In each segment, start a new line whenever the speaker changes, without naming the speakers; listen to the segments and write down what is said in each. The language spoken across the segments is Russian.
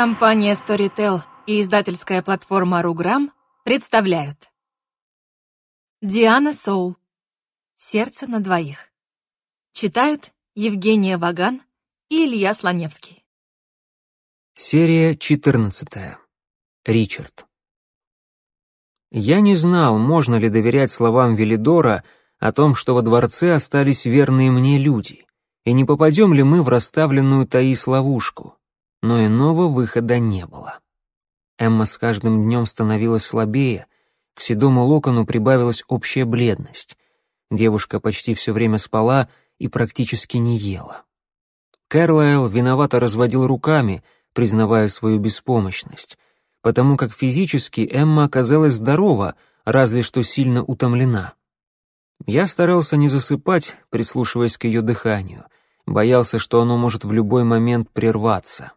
Компания Storytel и издательская платформа Руграм представляют. Диана Соул. «Сердце на двоих» Читают Евгения Ваган и Илья Слоневский.
Серия 14. Ричард. Я не знал, можно ли доверять словам Велидора о том, что во дворце остались верные мне люди, и не попадем ли мы в расставленную Таис ловушку но иного выхода не было. Эмма с каждым днем становилась слабее, к седому локону прибавилась общая бледность. Девушка почти все время спала и практически не ела. Кэрлайл виновато разводил руками, признавая свою беспомощность, потому как физически Эмма оказалась здорова, разве что сильно утомлена. Я старался не засыпать, прислушиваясь к ее дыханию, боялся, что оно может в любой момент прерваться.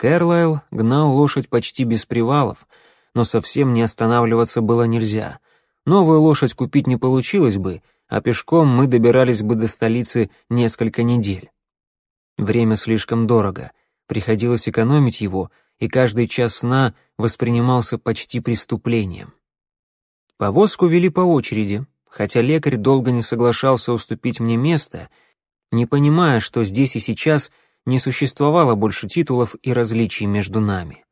Кэрлайл гнал лошадь почти без привалов, но совсем не останавливаться было нельзя. Новую лошадь купить не получилось бы, а пешком мы добирались бы до столицы несколько недель. Время слишком дорого, приходилось экономить его, и каждый час сна воспринимался почти преступлением. Повозку вели по очереди, хотя лекарь долго не соглашался уступить мне место, не понимая, что здесь и сейчас — не существовало больше титулов и различий между нами.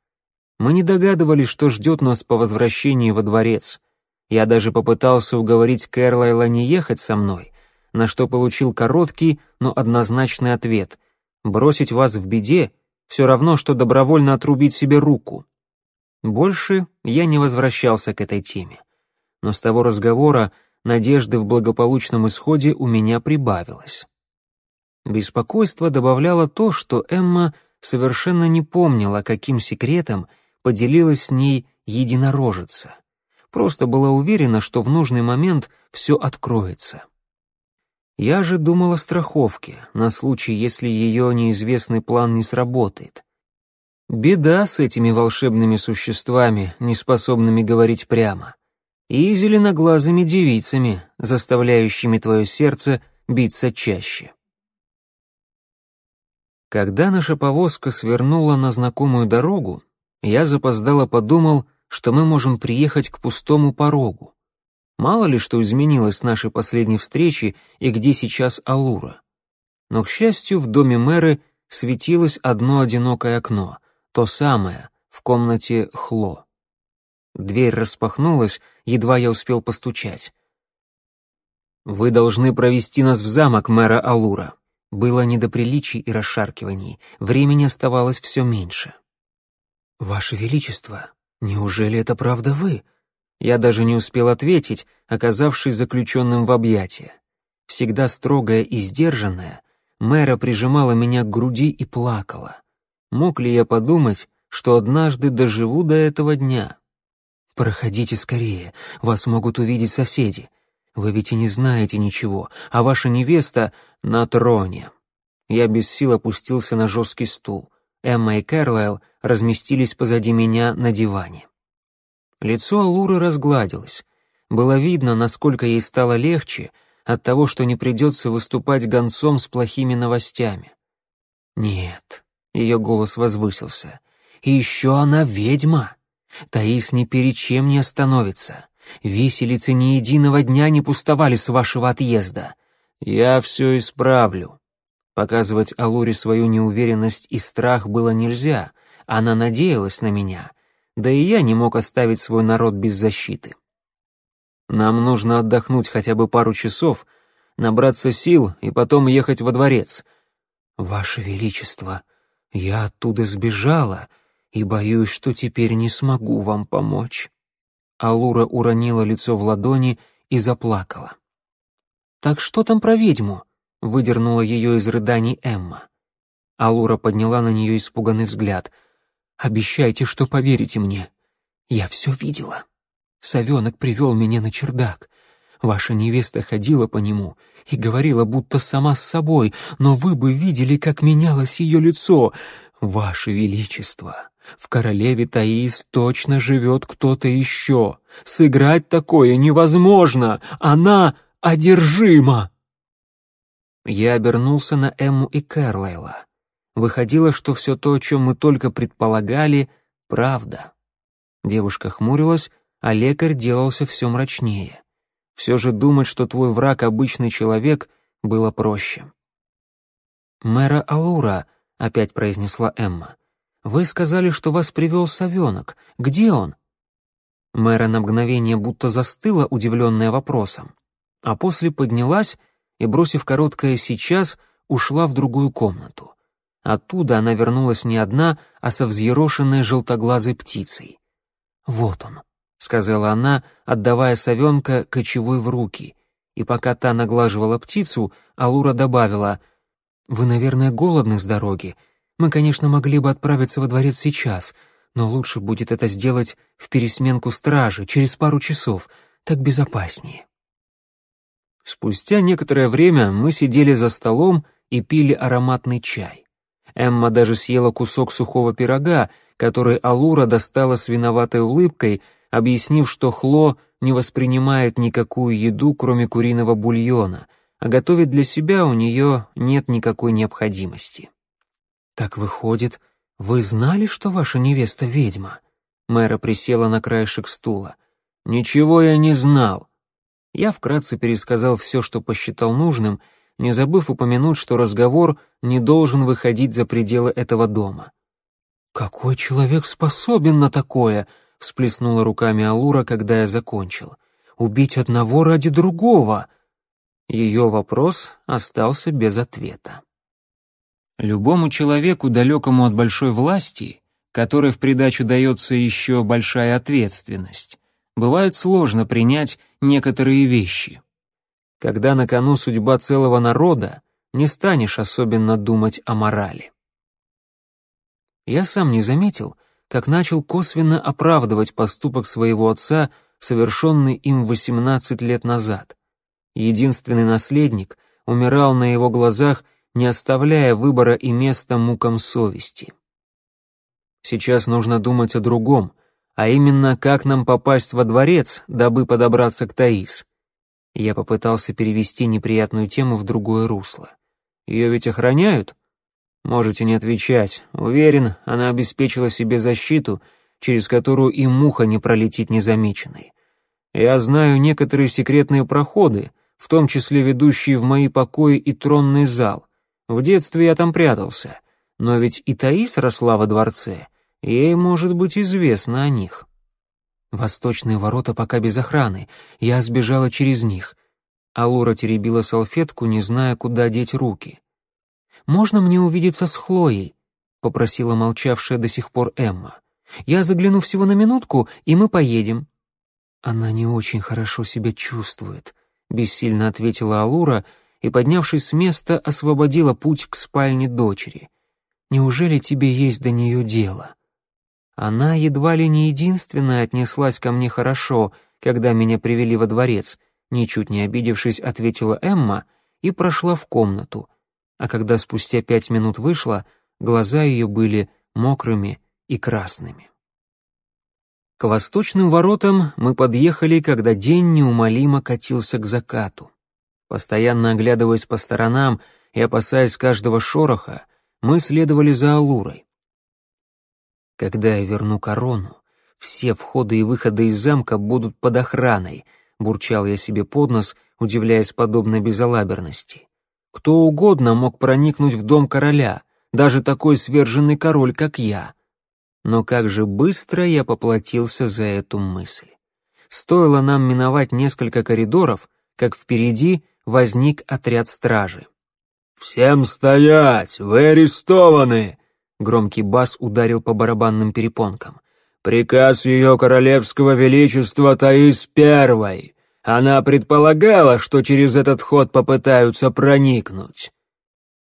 Мы не догадывались, что ждет нас по возвращении во дворец. Я даже попытался уговорить Кэрлайла не ехать со мной, на что получил короткий, но однозначный ответ. «Бросить вас в беде — все равно, что добровольно отрубить себе руку». Больше я не возвращался к этой теме. Но с того разговора надежды в благополучном исходе у меня прибавилось. Беспокойство добавляло то, что Эмма совершенно не помнила, каким секретом поделилась с ней единорожица. Просто была уверена, что в нужный момент все откроется. Я же думала о страховке, на случай, если ее неизвестный план не сработает. Беда с этими волшебными существами, не способными говорить прямо. И зеленоглазыми девицами, заставляющими твое сердце биться чаще. Когда наша повозка свернула на знакомую дорогу, я запоздало подумал, что мы можем приехать к пустому порогу. Мало ли что изменилось с нашей последней встречи и где сейчас Алура. Но, к счастью, в доме мэры светилось одно одинокое окно, то самое, в комнате Хло. Дверь распахнулась, едва я успел постучать. «Вы должны провести нас в замок мэра Алура», было не до приличий и расшаркиваний, времени оставалось все меньше. «Ваше Величество, неужели это правда вы?» Я даже не успел ответить, оказавшись заключенным в объятия. Всегда строгая и сдержанная, мэра прижимала меня к груди и плакала. Мог ли я подумать, что однажды доживу до этого дня? «Проходите скорее, вас могут увидеть соседи. Вы ведь и не знаете ничего, а ваша невеста на троне. Я без сил опустился на жесткий стул. Эмма и Кэрлайл разместились позади меня на диване. Лицо Алуры разгладилось. Было видно, насколько ей стало легче от того, что не придется выступать гонцом с плохими новостями. «Нет», — ее голос возвысился, — «и еще она ведьма. Таис ни перед чем не остановится. Виселицы ни единого дня не пустовали с вашего отъезда. Я все исправлю. Показывать Алуре свою неуверенность и страх было нельзя. Она надеялась на меня. Да и я не мог оставить свой народ без защиты. Нам нужно отдохнуть хотя бы пару часов, набраться сил и потом ехать во дворец. Ваше Величество, я оттуда сбежала и боюсь, что теперь не смогу вам помочь. Алура уронила лицо в ладони и заплакала. «Так что там про ведьму?» — выдернула ее из рыданий Эмма. Алура подняла на нее испуганный взгляд. «Обещайте, что поверите мне. Я все видела. Совенок привел меня на чердак. Ваша невеста ходила по нему и говорила, будто сама с собой, но вы бы видели, как менялось ее лицо. Ваше Величество, в королеве Таис точно живет кто-то еще. Сыграть такое невозможно. Она одержима. Я обернулся на Эмму и Кэрлайла. Выходило, что все то, о чем мы только предполагали, правда. Девушка хмурилась, а лекарь делался все мрачнее. Все же думать, что твой враг обычный человек, было проще. «Мэра Алура», — опять произнесла Эмма, — «вы сказали, что вас привел совенок. Где он?» Мэра на мгновение будто застыла, удивленная вопросом, а после поднялась и, бросив короткое «сейчас», ушла в другую комнату. Оттуда она вернулась не одна, а со взъерошенной желтоглазой птицей. «Вот он», — сказала она, отдавая совенка кочевой в руки, и пока та наглаживала птицу, Алура добавила, «Вы, наверное, голодны с дороги. Мы, конечно, могли бы отправиться во дворец сейчас, но лучше будет это сделать в пересменку стражи, через пару часов, так безопаснее». Спустя некоторое время мы сидели за столом и пили ароматный чай. Эмма даже съела кусок сухого пирога, который Алура достала с виноватой улыбкой, объяснив, что Хло не воспринимает никакую еду, кроме куриного бульона, а готовить для себя у нее нет никакой необходимости. «Так выходит, вы знали, что ваша невеста ведьма?» Мэра присела на краешек стула. «Ничего я не знал». Я вкратце пересказал все, что посчитал нужным, не забыв упомянуть, что разговор не должен выходить за пределы этого дома. «Какой человек способен на такое?» — всплеснула руками Алура, когда я закончил. «Убить одного ради другого!» Ее вопрос остался без ответа. Любому человеку, далекому от большой власти, которой в придачу дается еще большая ответственность, бывает сложно принять некоторые вещи. Когда на кону судьба целого народа, не станешь особенно думать о морали. Я сам не заметил, как начал косвенно оправдывать поступок своего отца, совершенный им 18 лет назад. Единственный наследник умирал на его глазах, не оставляя выбора и места мукам совести. Сейчас нужно думать о другом, а именно, как нам попасть во дворец, дабы подобраться к Таис. Я попытался перевести неприятную тему в другое русло. Ее ведь охраняют? Можете не отвечать. Уверен, она обеспечила себе защиту, через которую и муха не пролетит незамеченной. Я знаю некоторые секретные проходы, в том числе ведущие в мои покои и тронный зал. В детстве я там прятался, но ведь и Таис росла во дворце, ей может быть известно о них. Восточные ворота пока без охраны, я сбежала через них. Алура теребила салфетку, не зная, куда деть руки. «Можно мне увидеться с Хлоей?» — попросила молчавшая до сих пор Эмма. «Я загляну всего на минутку, и мы поедем». «Она не очень хорошо себя чувствует», — бессильно ответила Алура и, поднявшись с места, освободила путь к спальне дочери. «Неужели тебе есть до нее дело?» Она едва ли не единственная отнеслась ко мне хорошо, когда меня привели во дворец, ничуть не обидевшись, ответила Эмма и прошла в комнату, а когда спустя пять минут вышла, глаза ее были мокрыми и красными. К восточным воротам мы подъехали, когда день неумолимо катился к закату. Постоянно оглядываясь по сторонам и опасаясь каждого шороха, мы следовали за Алурой. Когда я верну корону, все входы и выходы из замка будут под охраной, бурчал я себе под нос, удивляясь подобной безалаберности. Кто угодно мог проникнуть в дом короля, даже такой сверженный король, как я. Но как же быстро я поплатился за эту мысль. Стоило нам миновать несколько коридоров, как впереди возник отряд стражи. «Всем стоять! Вы арестованы!» Громкий бас ударил по барабанным перепонкам. «Приказ ее королевского величества Таис Первой! Она предполагала, что через этот ход попытаются проникнуть.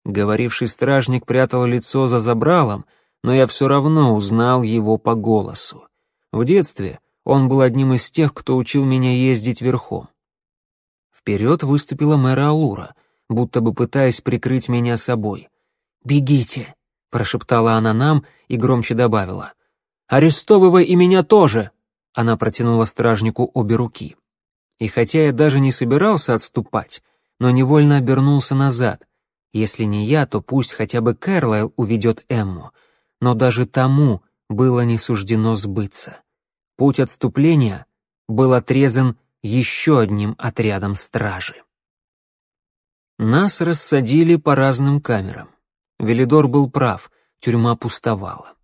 Говоривший стражник прятал лицо за забралом, но я все равно узнал его по голосу. В детстве он был одним из тех, кто учил меня ездить верхом. Вперед выступила мэра Алура, будто бы пытаясь прикрыть меня собой. «Бегите!» — прошептала она нам и громче добавила. «Арестовывай и меня тоже!» Она протянула стражнику обе руки. И хотя я даже не собирался отступать, но невольно обернулся назад. Если не я, то пусть хотя бы Кэрлайл уведет Эмму. Но даже тому было не суждено сбыться. Путь отступления был отрезан еще одним отрядом стражи. Нас рассадили по разным камерам. Велидор был прав, тюрьма пустовала.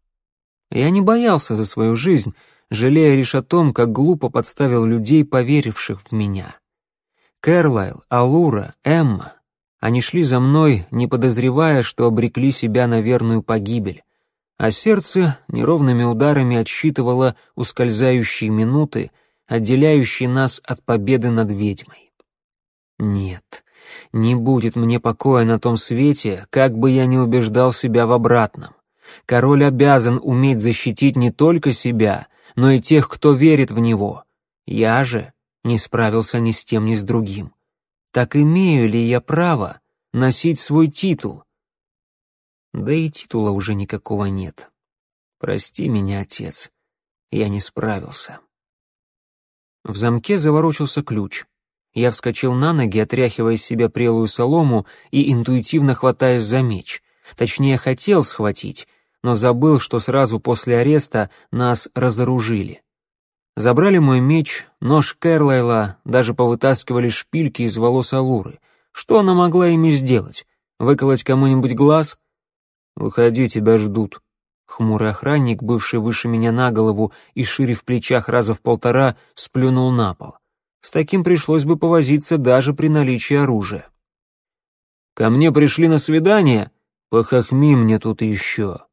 Я не боялся за свою жизнь, жалея лишь о том, как глупо подставил людей, поверивших в меня. Кэрлайл, Алура, Эмма. Они шли за мной, не подозревая, что обрекли себя на верную погибель, а сердце неровными ударами отсчитывало ускользающие минуты, отделяющие нас от победы над ведьмой. Нет, не будет мне покоя на том свете, как бы я ни убеждал себя в обратном. Король обязан уметь защитить не только себя, но и тех, кто верит в него. Я же не справился ни с тем, ни с другим. Так имею ли я право носить свой титул? Да и титула уже никакого нет. Прости меня, отец, я не справился. В замке заворочился ключ. Я вскочил на ноги, отряхивая из себя прелую солому и интуитивно хватаясь за меч. Точнее, хотел схватить, но забыл, что сразу после ареста нас разоружили. Забрали мой меч, нож Кэрлайла, даже повытаскивали шпильки из волос Алуры. Что она могла ими сделать? Выколоть кому-нибудь глаз? «Выходи, тебя ждут». Хмурый охранник, бывший выше меня на голову и шире в плечах раза в полтора, сплюнул на пол. С таким пришлось бы повозиться даже при наличии оружия. «Ко мне пришли на свидание? Похохми мне тут еще».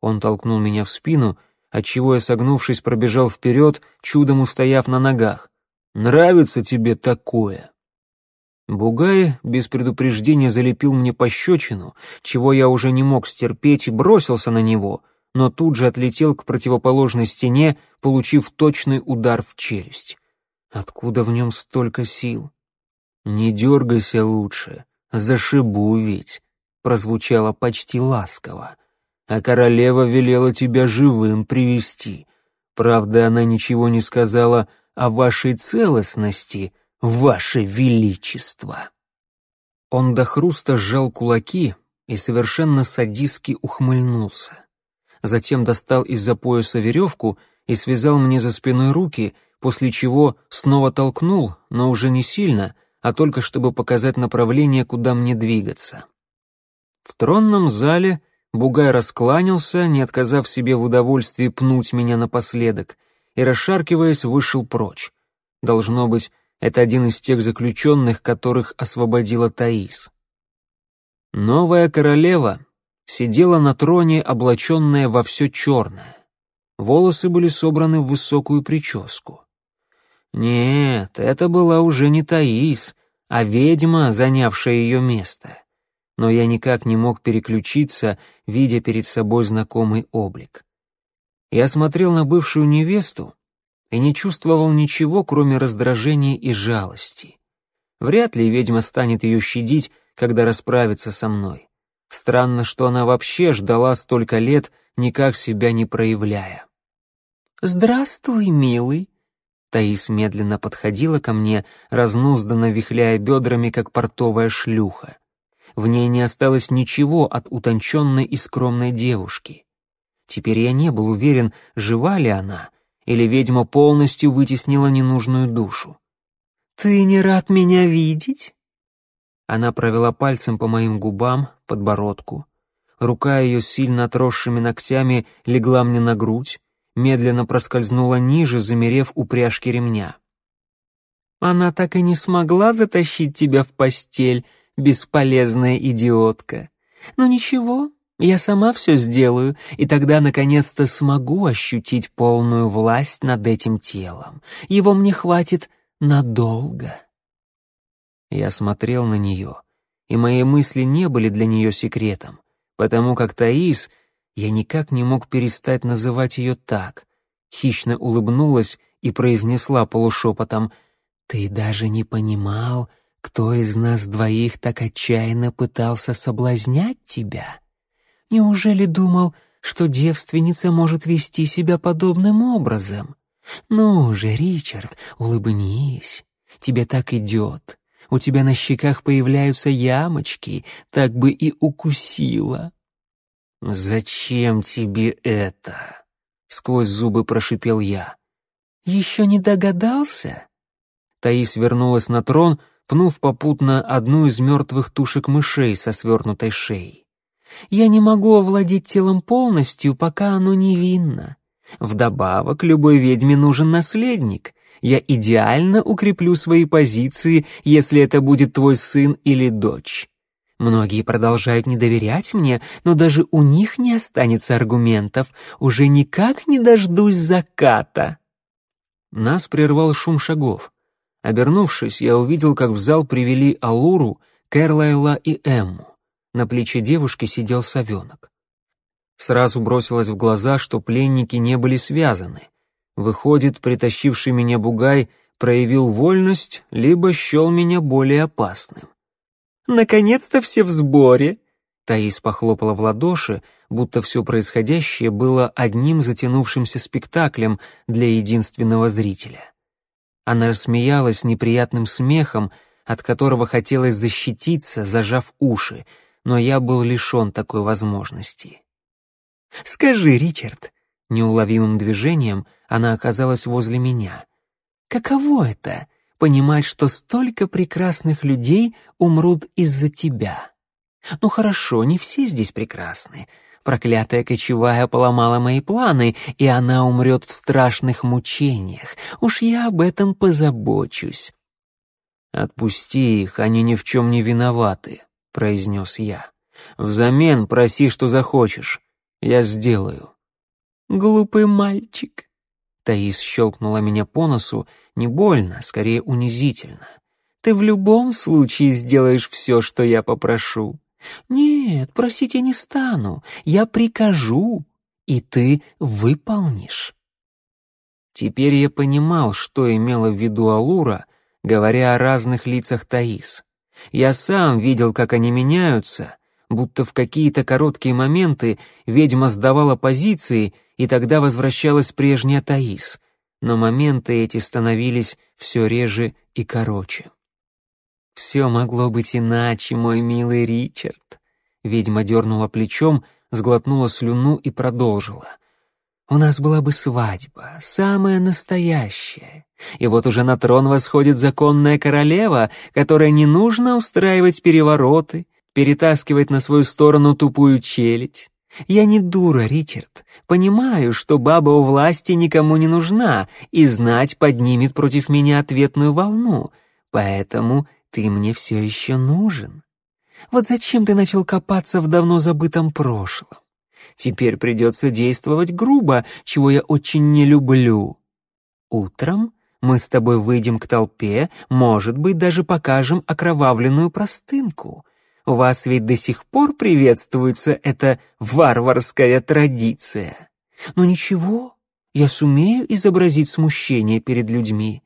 Он толкнул меня в спину — отчего я, согнувшись, пробежал вперед, чудом устояв на ногах. «Нравится тебе такое?» Бугай без предупреждения залепил мне пощечину, чего я уже не мог стерпеть и бросился на него, но тут же отлетел к противоположной стене, получив точный удар в челюсть. Откуда в нем столько сил? «Не дергайся лучше, зашибу ведь», — прозвучало почти ласково а королева велела тебя живым привести. Правда, она ничего не сказала о вашей целостности, ваше величество». Он до хруста сжал кулаки и совершенно садистски ухмыльнулся. Затем достал из-за пояса веревку и связал мне за спиной руки, после чего снова толкнул, но уже не сильно, а только чтобы показать направление, куда мне двигаться. В тронном зале Бугай раскланялся, не отказав себе в удовольствии пнуть меня напоследок, и, расшаркиваясь, вышел прочь. Должно быть, это один из тех заключенных, которых освободила Таис. Новая королева сидела на троне, облаченная во все черное. Волосы были собраны в высокую прическу. Нет, это была уже не Таис, а ведьма, занявшая ее место но я никак не мог переключиться, видя перед собой знакомый облик. Я смотрел на бывшую невесту и не чувствовал ничего, кроме раздражения и жалости. Вряд ли ведьма станет ее щадить, когда расправится со мной. Странно, что она вообще ждала столько лет, никак себя не проявляя. «Здравствуй, милый!» Таис медленно подходила ко мне, разнузданно вихляя бедрами, как портовая шлюха. В ней не осталось ничего от утонченной и скромной девушки. Теперь я не был уверен, жива ли она, или ведьма полностью вытеснила ненужную душу. «Ты не рад меня видеть?» Она провела пальцем по моим губам, подбородку. Рука ее с сильно отросшими ногтями легла мне на грудь, медленно проскользнула ниже, замерев у пряжки ремня. «Она так и не смогла затащить тебя в постель», бесполезная идиотка. Но ничего, я сама все сделаю, и тогда наконец-то смогу ощутить полную власть над этим телом. Его мне хватит надолго. Я смотрел на нее, и мои мысли не были для нее секретом, потому как Таис, я никак не мог перестать называть ее так. Хищно улыбнулась и произнесла полушепотом, «Ты даже не понимал, кто из нас двоих так отчаянно пытался соблазнять тебя? Неужели думал, что девственница может вести себя подобным образом? Ну же, Ричард, улыбнись. Тебе так идет. У тебя на щеках появляются ямочки, так бы и укусила». «Зачем тебе это?» — сквозь зубы прошипел я. «Еще не догадался?» Таис вернулась на трон, пнув попутно одну из мертвых тушек мышей со свернутой шеей. «Я не могу овладеть телом полностью, пока оно невинно. Вдобавок, любой ведьме нужен наследник. Я идеально укреплю свои позиции, если это будет твой сын или дочь. Многие продолжают не доверять мне, но даже у них не останется аргументов. Уже никак не дождусь заката. Нас прервал шум шагов. Обернувшись, я увидел, как в зал привели Алуру, Кэрлайла и Эмму. На плече девушки сидел совенок. Сразу бросилось в глаза, что пленники не были связаны. Выходит, притащивший меня бугай проявил вольность, либо счел меня более опасным. «Наконец-то все в сборе!» Таис похлопала в ладоши, будто все происходящее было одним затянувшимся спектаклем для единственного зрителя. Она рассмеялась неприятным смехом, от которого хотелось защититься, зажав уши, но я был лишен такой возможности. «Скажи, Ричард», — неуловимым движением она оказалась возле меня, «каково это — понимать, что столько прекрасных людей умрут из-за тебя? Ну хорошо, не все здесь прекрасны, Проклятая кочевая поломала мои планы, и она умрет в страшных мучениях. Уж я об этом позабочусь». «Отпусти их, они ни в чем не виноваты», — произнес я. «Взамен проси, что захочешь. Я сделаю». «Глупый мальчик». Таис щелкнула меня по носу, не больно, скорее унизительно. «Ты в любом случае сделаешь все, что я попрошу. «Нет, просить я не стану, я прикажу, и ты выполнишь». Теперь я понимал, что имела в виду Алура, говоря о разных лицах Таис. Я сам видел, как они меняются, будто в какие-то короткие моменты ведьма сдавала позиции, и тогда возвращалась прежняя Таис, но моменты эти становились все реже и короче. «Все могло быть иначе, мой милый Ричард». Ведьма дернула плечом, сглотнула слюну и продолжила. «У нас была бы свадьба, самая настоящая. И вот уже на трон восходит законная королева, которой не нужно устраивать перевороты, перетаскивать на свою сторону тупую челядь. Я не дура, Ричард. Понимаю, что баба у власти никому не нужна, и знать поднимет против меня ответную волну. Поэтому ты мне все еще нужен. Вот зачем ты начал копаться в давно забытом прошлом? Теперь придется действовать грубо, чего я очень не люблю. Утром мы с тобой выйдем к толпе, может быть, даже покажем окровавленную простынку. Вас ведь до сих пор приветствуется эта варварская традиция. Но ничего, я сумею изобразить смущение перед людьми.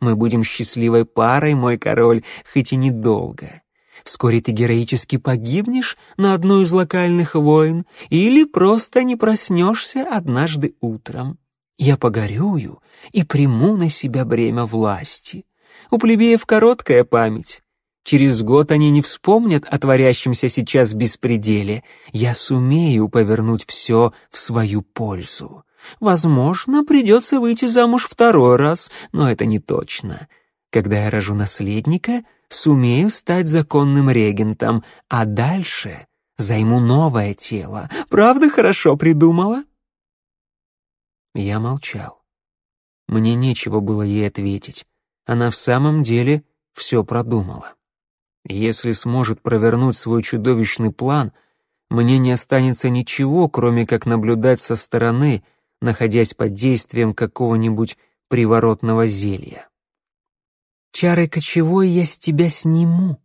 Мы будем счастливой парой, мой король, хоть и недолго. Вскоре ты героически погибнешь на одной из локальных войн или просто не проснешься однажды утром. Я погорюю и приму на себя бремя власти. У плебеев короткая память. Через год они не вспомнят о творящемся сейчас беспределе. Я сумею повернуть все в свою пользу. Возможно, придется выйти замуж второй раз, но это не точно. Когда я рожу наследника, сумею стать законным регентом, а дальше займу новое тело. Правда хорошо придумала?» Я молчал. Мне нечего было ей ответить. Она в самом деле все продумала. Если сможет провернуть свой чудовищный план, мне не останется ничего, кроме как наблюдать со стороны — находясь под действием какого-нибудь приворотного зелья. «Чары кочевой я с тебя сниму».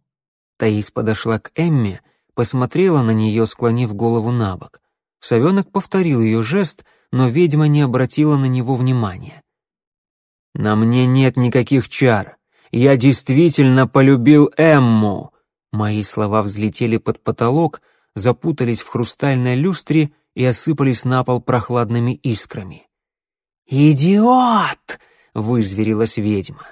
Таис подошла к Эмме, посмотрела на нее, склонив голову на бок. Совенок повторил ее жест, но ведьма не обратила на него внимания. «На мне нет никаких чар. Я действительно полюбил Эмму». Мои слова взлетели под потолок, запутались в хрустальной люстре и осыпались на пол прохладными искрами. «Идиот!» — вызверилась ведьма.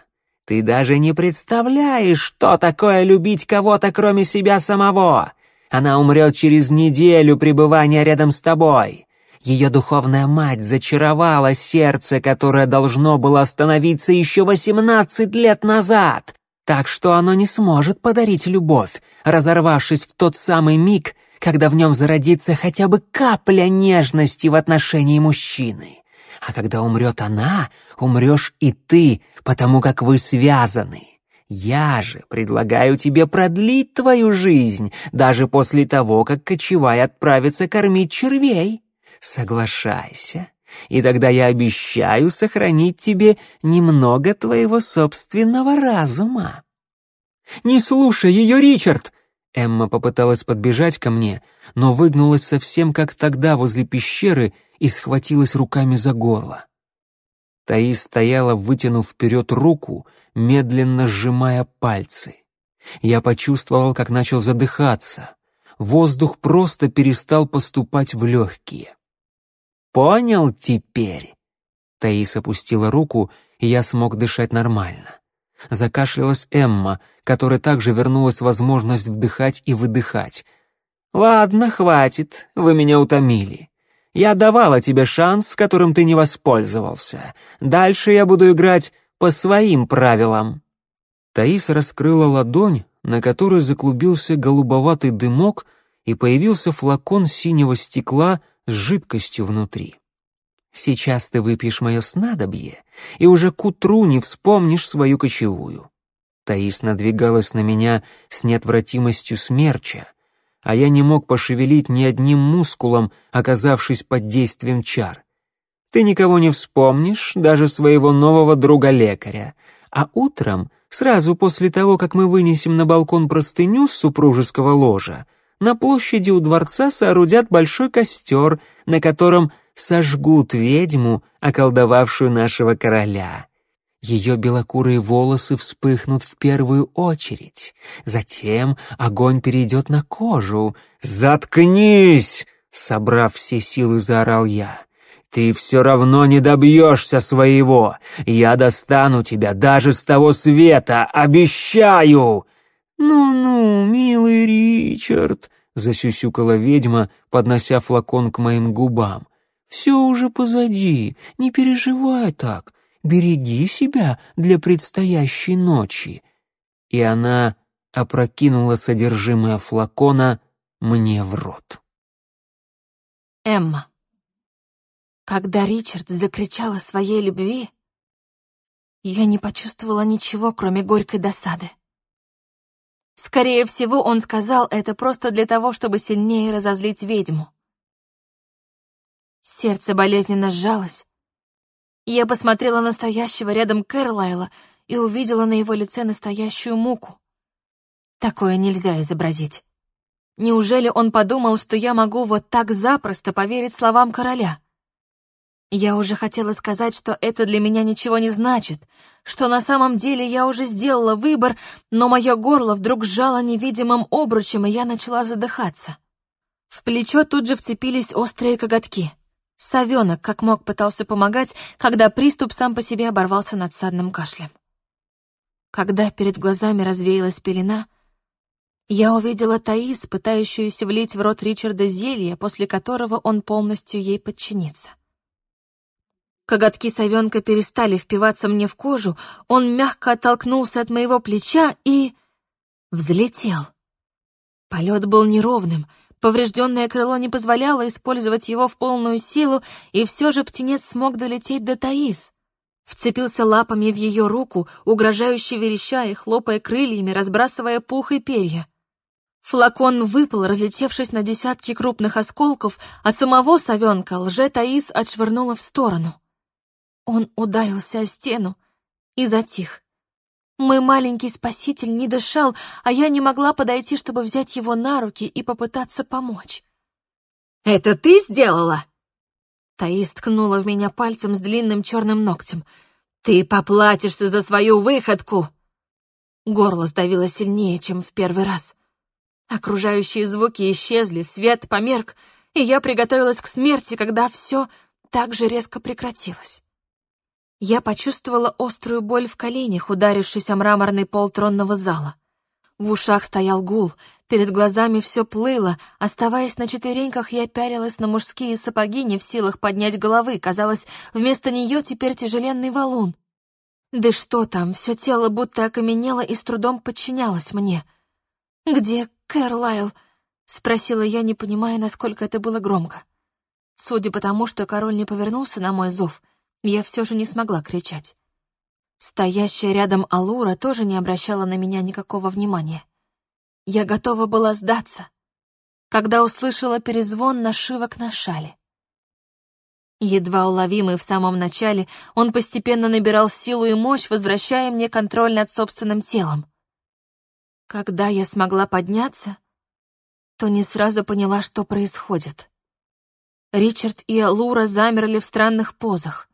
Ты даже не представляешь, что такое любить кого-то, кроме себя самого. Она умрет через неделю пребывания рядом с тобой. Ее духовная мать зачаровала сердце, которое должно было остановиться еще восемнадцать лет назад, так что оно не сможет подарить любовь, разорвавшись в тот самый миг, когда в нем зародится хотя бы капля нежности в отношении мужчины. А когда умрет она, умрешь и ты, потому как вы связаны. Я же предлагаю тебе продлить твою жизнь, даже после того, как кочевай отправится кормить червей. Соглашайся, и тогда я обещаю сохранить тебе немного твоего собственного разума. «Не слушай ее, Ричард!» Эмма попыталась подбежать ко мне, но выгнулась совсем как тогда возле пещеры и схватилась руками за горло. Таис стояла, вытянув вперед руку, медленно сжимая пальцы. Я почувствовал, как начал задыхаться. Воздух просто перестал поступать в легкие. «Понял теперь?» Таис опустила руку, и я смог дышать нормально. Закашлялась Эмма, которой также вернулась возможность вдыхать и выдыхать. «Ладно, хватит, вы меня утомили. Я давала тебе шанс, которым ты не воспользовался. Дальше я буду играть по своим правилам». Таис раскрыла ладонь, на которой заклубился голубоватый дымок, и появился флакон синего стекла с жидкостью внутри. Сейчас ты выпьешь мое снадобье, и уже к утру не вспомнишь свою кочевую. Таис надвигалась на меня с неотвратимостью смерча, а я не мог пошевелить ни одним мускулом, оказавшись под действием чар. Ты никого не вспомнишь, даже своего нового друга-лекаря, а утром, сразу после того, как мы вынесем на балкон простыню с супружеского ложа, на площади у дворца соорудят большой костер, на котором сожгут ведьму, околдовавшую нашего короля. Ее белокурые волосы вспыхнут в первую очередь. Затем огонь перейдет на кожу. «Заткнись!» — собрав все силы, заорал я. «Ты все равно не добьешься своего. Я достану тебя даже с того света, обещаю!» «Ну-ну, милый Ричард», — засюсюкала ведьма, поднося флакон к моим губам. «Все уже позади, не переживай так, береги себя для предстоящей ночи». И она опрокинула содержимое флакона мне в рот.
Эмма. Когда Ричард закричал о своей любви, я не почувствовала ничего, кроме горькой досады. Скорее всего, он сказал это просто для того, чтобы сильнее разозлить ведьму. Сердце болезненно сжалось. Я посмотрела на стоящего рядом Кэрлайла и увидела на его лице настоящую муку. Такое нельзя изобразить. Неужели он подумал, что я могу вот так запросто поверить словам короля? Я уже хотела сказать, что это для меня ничего не значит, что на самом деле я уже сделала выбор, но мое горло вдруг сжало невидимым обручем, и я начала задыхаться. В плечо тут же вцепились острые коготки. Совенок как мог пытался помогать, когда приступ сам по себе оборвался надсадным кашлем. Когда перед глазами развеялась пелена, я увидела Таис, пытающуюся влить в рот Ричарда зелье, после которого он полностью ей подчинится. Коготки совенка перестали впиваться мне в кожу, он мягко оттолкнулся от моего плеча и... взлетел. Полет был неровным, поврежденное крыло не позволяло использовать его в полную силу, и все же птенец смог долететь до Таис. Вцепился лапами в ее руку, угрожающе вереща и хлопая крыльями, разбрасывая пух и перья. Флакон выпал, разлетевшись на десятки крупных осколков, а самого совенка лже-Таис отшвырнула в сторону. Он ударился о стену и затих. Мой маленький спаситель не дышал, а я не могла подойти, чтобы взять его на руки и попытаться помочь. «Это ты сделала?» Таис ткнула в меня пальцем с длинным черным ногтем. «Ты поплатишься за свою выходку!» Горло сдавило сильнее, чем в первый раз. Окружающие звуки исчезли, свет померк, и я приготовилась к смерти, когда все так же резко прекратилось. Я почувствовала острую боль в коленях, ударившись о мраморный пол тронного зала. В ушах стоял гул, перед глазами все плыло, оставаясь на четвереньках, я пялилась на мужские сапоги, не в силах поднять головы, казалось, вместо нее теперь тяжеленный валун. Да что там, все тело будто окаменело и с трудом подчинялось мне. «Где Кэрлайл?» — спросила я, не понимая, насколько это было громко. Судя по тому, что король не повернулся на мой зов, я все же не смогла кричать. Стоящая рядом Алура тоже не обращала на меня никакого внимания. Я готова была сдаться, когда услышала перезвон нашивок на шале. Едва уловимый в самом начале, он постепенно набирал силу и мощь, возвращая мне контроль над собственным телом. Когда я смогла подняться, то не сразу поняла, что происходит. Ричард и Алура замерли в странных позах.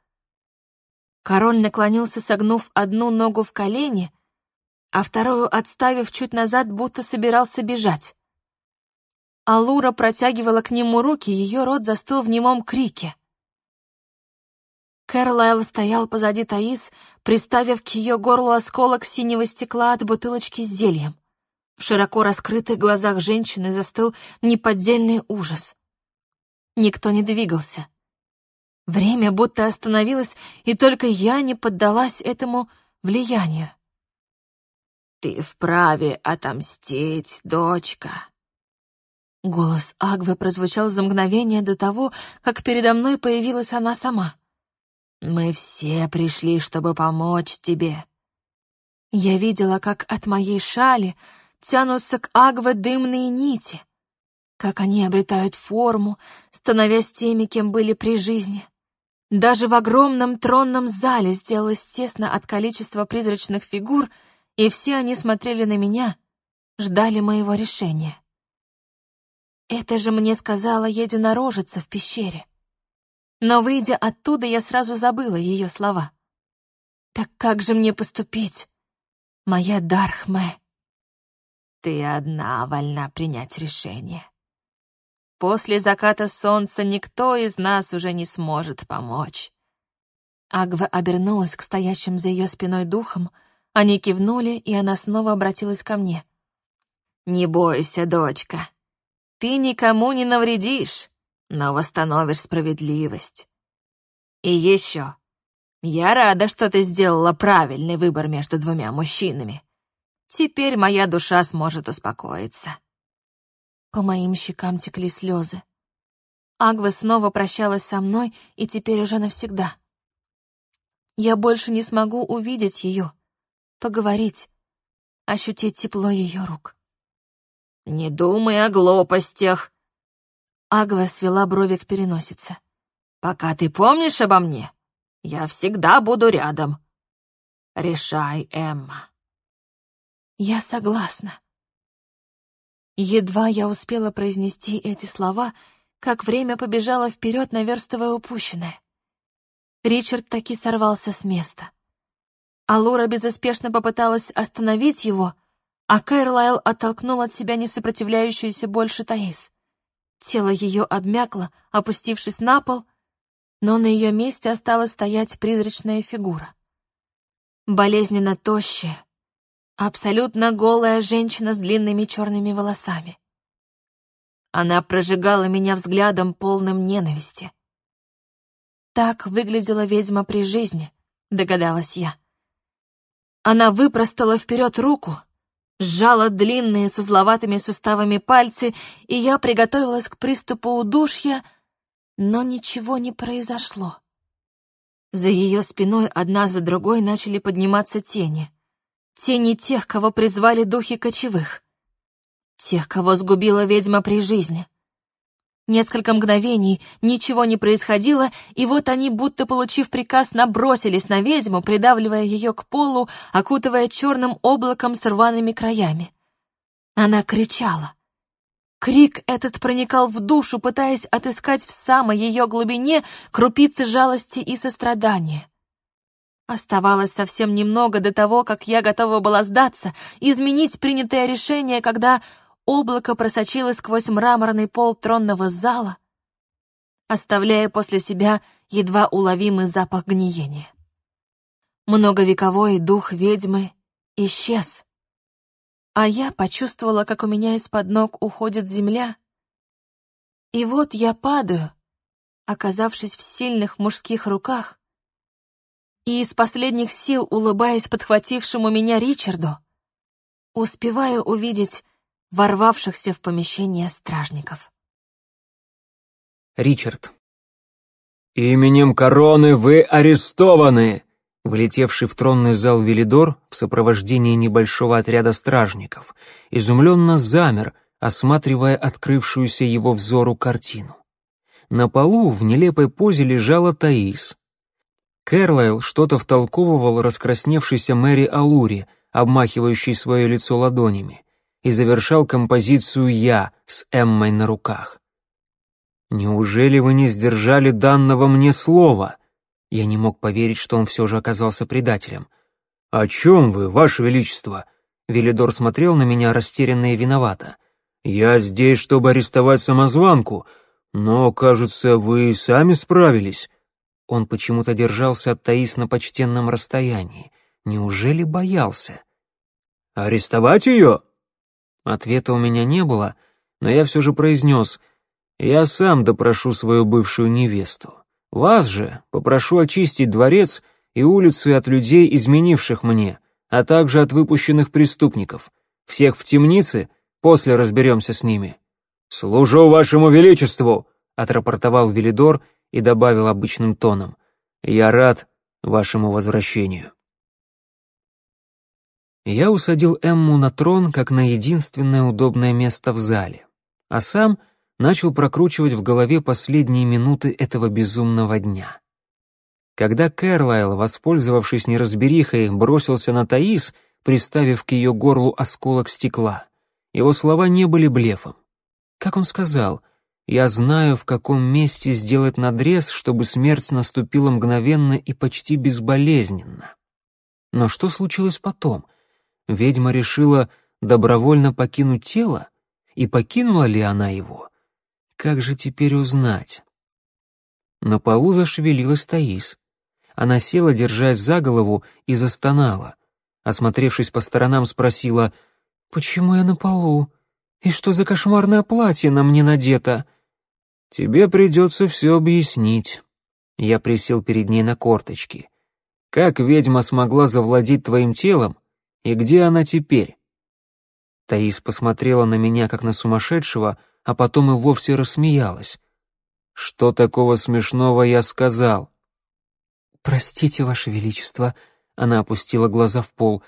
Король наклонился, согнув одну ногу в колени, а вторую отставив чуть назад, будто собирался бежать. Алура протягивала к нему руки, ее рот застыл в немом крике. Кэрлайл стоял позади Таис, приставив к ее горлу осколок синего стекла от бутылочки с зельем. В широко раскрытых глазах женщины застыл неподдельный ужас. Никто не двигался. Время будто остановилось, и только я не поддалась этому влиянию. «Ты вправе отомстить, дочка!» Голос Агвы прозвучал за мгновение до того, как передо мной появилась она сама. «Мы все пришли, чтобы помочь тебе». Я видела, как от моей шали тянутся к Агве дымные нити, как они обретают форму, становясь теми, кем были при жизни. Даже в огромном тронном зале сделалось тесно от количества призрачных фигур, и все они смотрели на меня, ждали моего решения. Это же мне сказала единорожица в пещере. Но, выйдя оттуда, я сразу забыла ее слова. Так как же мне поступить, моя Дархме? Ты одна вольна принять решение. После заката солнца никто из нас уже не сможет помочь. Агва обернулась к стоящим за ее спиной духам, они кивнули, и она снова обратилась ко мне. «Не бойся, дочка. Ты никому не навредишь, но восстановишь справедливость. И еще. Я рада, что ты сделала правильный выбор между двумя мужчинами. Теперь моя душа сможет успокоиться». По моим щекам текли слезы. Агва снова прощалась со мной, и теперь уже навсегда. Я больше не смогу увидеть ее, поговорить, ощутить тепло ее рук. «Не думай о глупостях!» Агва свела брови к переносице. «Пока ты помнишь обо мне, я всегда буду рядом. Решай, Эмма». «Я согласна», Едва я успела произнести эти слова, как время побежало вперед, наверстывая упущенное. Ричард таки сорвался с места. Алура безуспешно попыталась остановить его, а Кэрлайл оттолкнул от себя несопротивляющуюся больше Таис. Тело ее обмякло, опустившись на пол, но на ее месте осталась стоять призрачная фигура. Болезненно тощая, Абсолютно голая женщина с длинными черными волосами. Она прожигала меня взглядом, полным ненависти. Так выглядела ведьма при жизни, догадалась я. Она выпростала вперед руку, сжала длинные с узловатыми суставами пальцы, и я приготовилась к приступу удушья, но ничего не произошло. За ее спиной одна за другой начали подниматься тени. Тени тех, кого призвали духи кочевых. Тех, кого сгубила ведьма при жизни. Несколько мгновений ничего не происходило, и вот они, будто получив приказ, набросились на ведьму, придавливая ее к полу, окутывая черным облаком с рваными краями. Она кричала. Крик этот проникал в душу, пытаясь отыскать в самой ее глубине крупицы жалости и сострадания. Оставалось совсем немного до того, как я готова была сдаться, изменить принятое решение, когда облако просочилось сквозь мраморный пол тронного зала, оставляя после себя едва уловимый запах гниения. Многовековой дух ведьмы исчез. А я почувствовала, как у меня из-под ног уходит земля. И вот я падаю, оказавшись в сильных мужских руках, и из последних сил, улыбаясь подхватившему меня Ричарду, успеваю увидеть ворвавшихся в помещение стражников.
Ричард. «Именем короны вы арестованы!» Влетевший в тронный зал Велидор в сопровождении небольшого отряда стражников изумленно замер, осматривая открывшуюся его взору картину. На полу в нелепой позе лежала Таис. Кэрлайл что-то втолковывал раскрасневшейся Мэри Алури, обмахивающей свое лицо ладонями, и завершал композицию «Я» с Эммой на руках. «Неужели вы не сдержали данного мне слова?» Я не мог поверить, что он все же оказался предателем. «О чем вы, ваше величество?» Велидор смотрел на меня растерянно и виновато. «Я здесь, чтобы арестовать самозванку, но, кажется, вы сами справились». Он почему-то держался от Таис на почтенном расстоянии. Неужели боялся? «Арестовать ее?» Ответа у меня не было, но я все же произнес «Я сам допрошу свою бывшую невесту. Вас же попрошу очистить дворец и улицы от людей, изменивших мне, а также от выпущенных преступников. Всех в темнице, после разберемся с ними». «Служу вашему величеству!» — отрапортовал Велидор и добавил обычным тоном. «Я рад вашему возвращению». Я усадил Эмму на трон как на единственное удобное место в зале, а сам начал прокручивать в голове последние минуты этого безумного дня. Когда Кэрлайл, воспользовавшись неразберихой, бросился на Таис, приставив к ее горлу осколок стекла, его слова не были блефом. Как он сказал, «Я знаю, в каком месте сделать надрез, чтобы смерть наступила мгновенно и почти безболезненно». Но что случилось потом? Ведьма решила добровольно покинуть тело? И покинула ли она его? Как же теперь узнать? На полу зашевелилась Таис. Она села, держась за голову, и застонала. Осмотревшись по сторонам, спросила, «Почему я на полу? И что за кошмарное платье на мне надето?» «Тебе придется все объяснить». Я присел перед ней на корточки. «Как ведьма смогла завладеть твоим телом, и где она теперь?» Таис посмотрела на меня, как на сумасшедшего, а потом и вовсе рассмеялась. «Что такого смешного я сказал?» «Простите, Ваше Величество», — она опустила глаза в пол.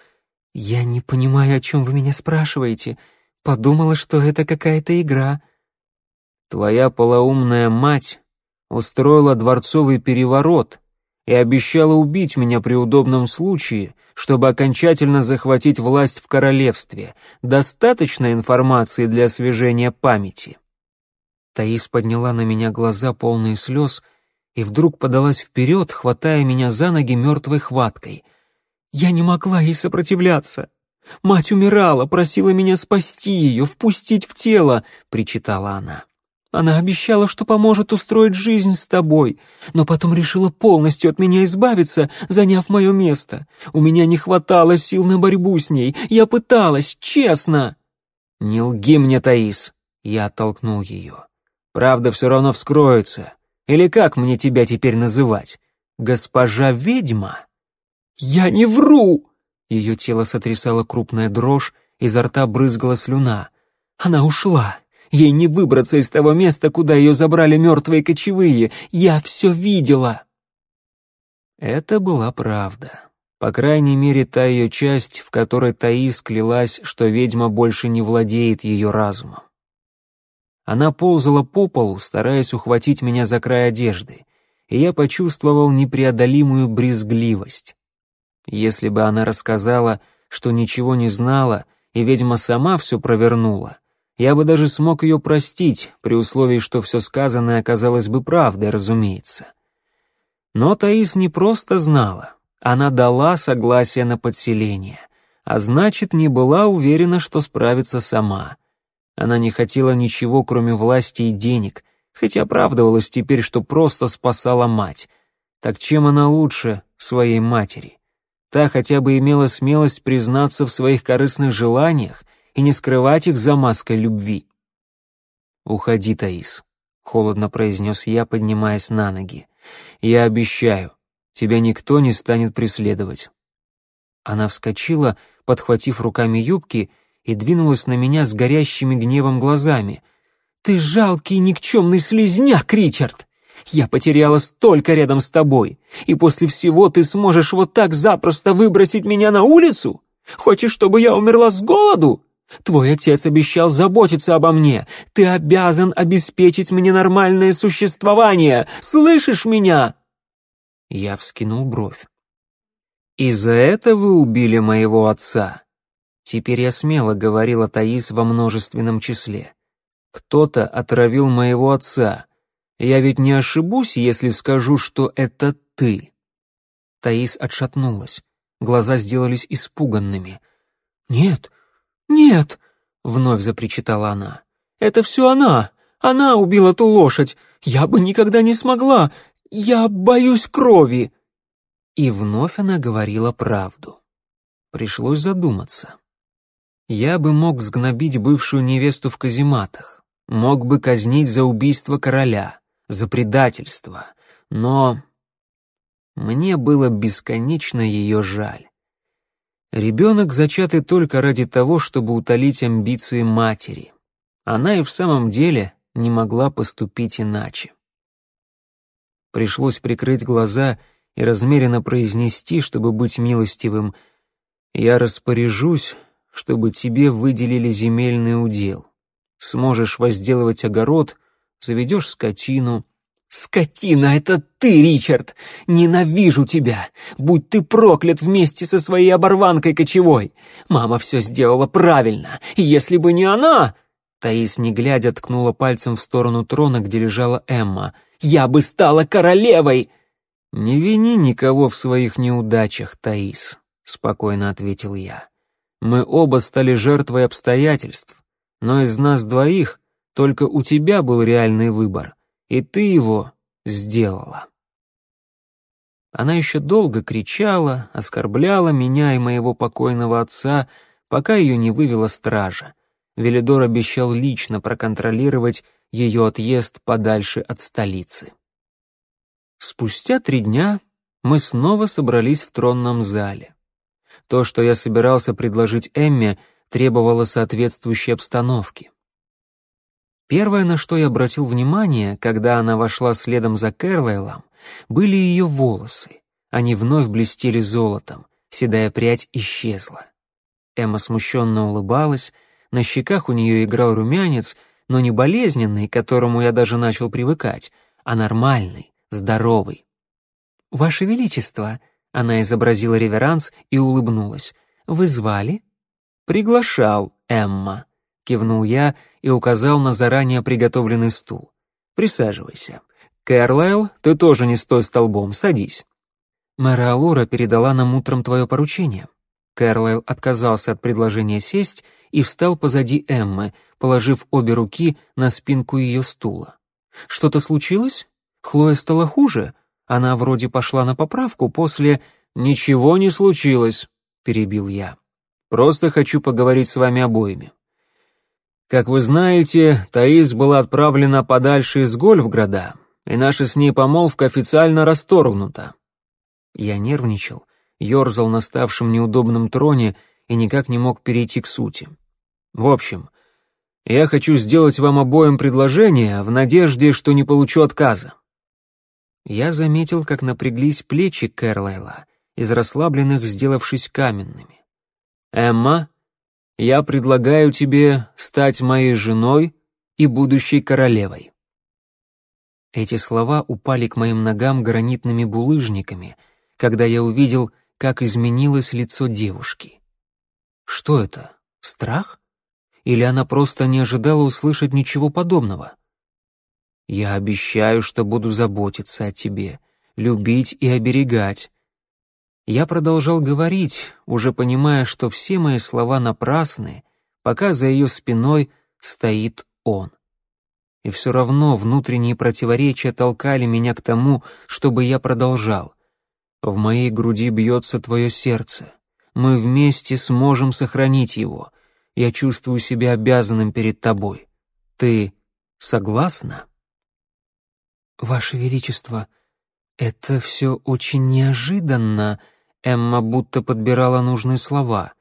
«Я не понимаю, о чем вы меня спрашиваете. Подумала, что это какая-то игра». «Твоя полоумная мать устроила дворцовый переворот и обещала убить меня при удобном случае, чтобы окончательно захватить власть в королевстве. Достаточно информации для освежения памяти. Таис подняла на меня глаза, полные слез, и вдруг подалась вперед, хватая меня за ноги мертвой хваткой. Я не могла ей сопротивляться. Мать умирала, просила меня спасти ее, впустить в тело, причитала она. Она обещала, что поможет устроить жизнь с тобой, но потом решила полностью от меня избавиться, заняв мое место. У меня не хватало сил на борьбу с ней. Я пыталась, честно. Не лги мне, Таис. Я оттолкнул ее. Правда все равно вскроется. Или как мне тебя теперь называть? Госпожа ведьма? Я не вру. Ее тело сотрясало крупная дрожь, изо рта брызгала слюна. Она ушла. Ей не выбраться из того места, куда ее забрали мертвые кочевые. Я все видела!» Это была правда. По крайней мере, та ее часть, в которой Таис клялась, что ведьма больше не владеет ее разумом. Она ползала по полу, стараясь ухватить меня за край одежды, и я почувствовал непреодолимую брезгливость. Если бы она рассказала, что ничего не знала, и ведьма сама все провернула, я бы даже смог ее простить, при условии, что все сказанное оказалось бы правдой, разумеется. Но Таис не просто знала, она дала согласие на подселение, а значит, не была уверена, что справится сама. Она не хотела ничего, кроме власти и денег, хотя оправдывалась теперь, что просто спасала мать. Так чем она лучше своей матери? та хотя бы имела смелость признаться в своих корыстных желаниях и не скрывать их за маской любви. «Уходи, Таис», — холодно произнес я, поднимаясь на ноги. «Я обещаю, тебя никто не станет преследовать». Она вскочила, подхватив руками юбки, и двинулась на меня с горящими гневом глазами. «Ты жалкий никчемный слезняк, Ричард! Я потеряла столько рядом с тобой, и после всего ты сможешь вот так запросто выбросить меня на улицу? Хочешь, чтобы я умерла с голоду? Твой отец обещал заботиться обо мне. Ты обязан обеспечить мне нормальное существование. Слышишь меня?» Я вскинул бровь. «И за это вы убили моего отца?» Теперь я смело говорила Таис во множественном числе. «Кто-то отравил моего отца. Я ведь не ошибусь, если скажу, что это ты». Таис отшатнулась. Глаза сделались испуганными. «Нет, «Нет!» — вновь запричитала она. «Это все она! Она убила ту лошадь! Я бы никогда не смогла! Я боюсь крови!» И вновь она говорила правду. Пришлось задуматься. Я бы мог сгнобить бывшую невесту в казематах, мог бы казнить за убийство короля, за предательство, но мне было бесконечно ее жаль. Ребенок зачатый только ради того, чтобы утолить амбиции матери. Она и в самом деле не могла поступить иначе. Пришлось прикрыть глаза и размеренно произнести, чтобы быть милостивым, «Я распоряжусь, чтобы тебе выделили земельный удел. Сможешь возделывать огород, заведешь скотину, «Скотина, это ты, Ричард! Ненавижу тебя! Будь ты проклят вместе со своей оборванкой кочевой! Мама все сделала правильно, и если бы не она...» Таис, не глядя, ткнула пальцем в сторону трона, где лежала Эмма. «Я бы стала королевой!» «Не вини никого в своих неудачах, Таис», — спокойно ответил я. «Мы оба стали жертвой обстоятельств, но из нас двоих только у тебя был реальный выбор и ты его сделала. Она еще долго кричала, оскорбляла меня и моего покойного отца, пока ее не вывела стража. Велидор обещал лично проконтролировать ее отъезд подальше от столицы. Спустя три дня мы снова собрались в тронном зале. То, что я собирался предложить Эмме, требовало соответствующей обстановки. Первое, на что я обратил внимание, когда она вошла следом за Кэрлайлом, были ее волосы. Они вновь блестели золотом, седая прядь исчезла. Эмма смущенно улыбалась, на щеках у нее играл румянец, но не болезненный, к которому я даже начал привыкать, а нормальный, здоровый. «Ваше Величество!» — она изобразила реверанс и улыбнулась. «Вы звали?» «Приглашал, Эмма», — кивнул я и указал на заранее приготовленный стул. «Присаживайся. Кэрлайл, ты тоже не стой столбом, садись». Мэра Алора передала нам утром твое поручение. Кэрлайл отказался от предложения сесть и встал позади Эммы, положив обе руки на спинку ее стула. «Что-то случилось? Хлоя стала хуже? Она вроде пошла на поправку после...» «Ничего не случилось», — перебил я. «Просто хочу поговорить с вами обоими. Как вы знаете, Таис была отправлена подальше из Гольфграда, и наша с ней помолвка официально расторгнута. Я нервничал, ерзал на ставшем неудобном троне и никак не мог перейти к сути. В общем, я хочу сделать вам обоим предложение в надежде, что не получу отказа. Я заметил, как напряглись плечи Кэрлайла, из расслабленных сделавшись каменными. Эмма я предлагаю тебе стать моей женой и будущей королевой». Эти слова упали к моим ногам гранитными булыжниками, когда я увидел, как изменилось лицо девушки. Что это? Страх? Или она просто не ожидала услышать ничего подобного? «Я обещаю, что буду заботиться о тебе, любить и оберегать», я продолжал говорить, уже понимая, что все мои слова напрасны, пока за ее спиной стоит он. И все равно внутренние противоречия толкали меня к тому, чтобы я продолжал. В моей груди бьется твое сердце. Мы вместе сможем сохранить его. Я чувствую себя обязанным перед тобой. Ты согласна?
Ваше Величество, это все очень неожиданно. Эмма будто подбирала нужные слова.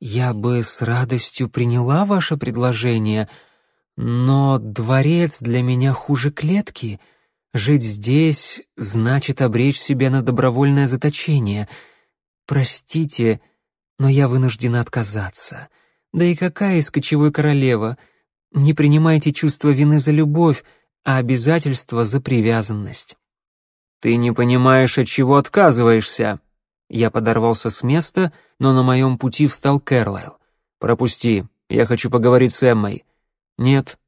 Я бы с радостью приняла ваше предложение, но дворец для меня хуже клетки. Жить здесь значит обречь себя на добровольное заточение. Простите, но я вынуждена отказаться. Да и какая из кочевой королева? Не принимайте чувство вины за любовь, а обязательства за привязанность.
Ты не понимаешь, от чего отказываешься. Я подорвался с места, но на моем пути встал Кэрлайл. Пропусти, я хочу поговорить с Эммой. Нет.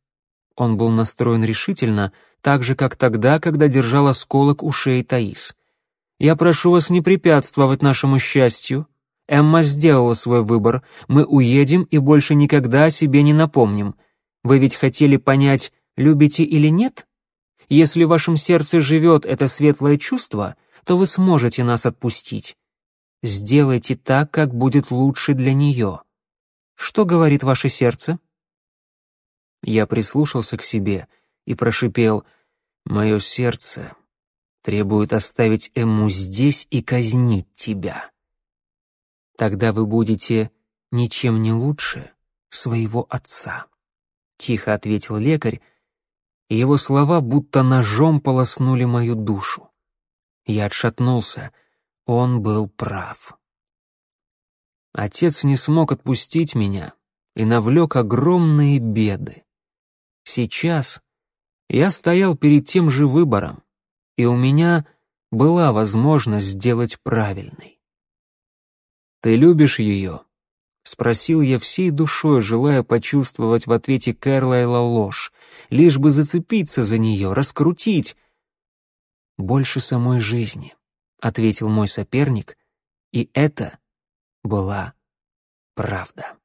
Он был настроен решительно, так же, как тогда, когда держал осколок у шеи Таис. «Я прошу вас не препятствовать нашему счастью. Эмма сделала свой выбор. Мы уедем и больше никогда о себе не напомним. Вы ведь хотели понять, любите или нет? Если в вашем сердце живет это светлое чувство, то вы сможете нас отпустить. Сделайте так, как будет лучше для нее. Что говорит ваше сердце?» Я прислушался к себе и прошипел «Мое сердце требует оставить Эмму здесь и казнить тебя. Тогда вы будете ничем не лучше своего отца», — тихо ответил лекарь, и его слова будто ножом полоснули мою душу. Я отшатнулся, он был прав. Отец не смог отпустить меня и навлек огромные беды. Сейчас я стоял перед тем же выбором, и у меня была возможность сделать правильный. «Ты любишь ее?» — спросил я всей душой, желая почувствовать в ответе Кэрлайла ложь, лишь бы зацепиться за нее, раскрутить. «Больше самой жизни», — ответил мой соперник, и это была правда.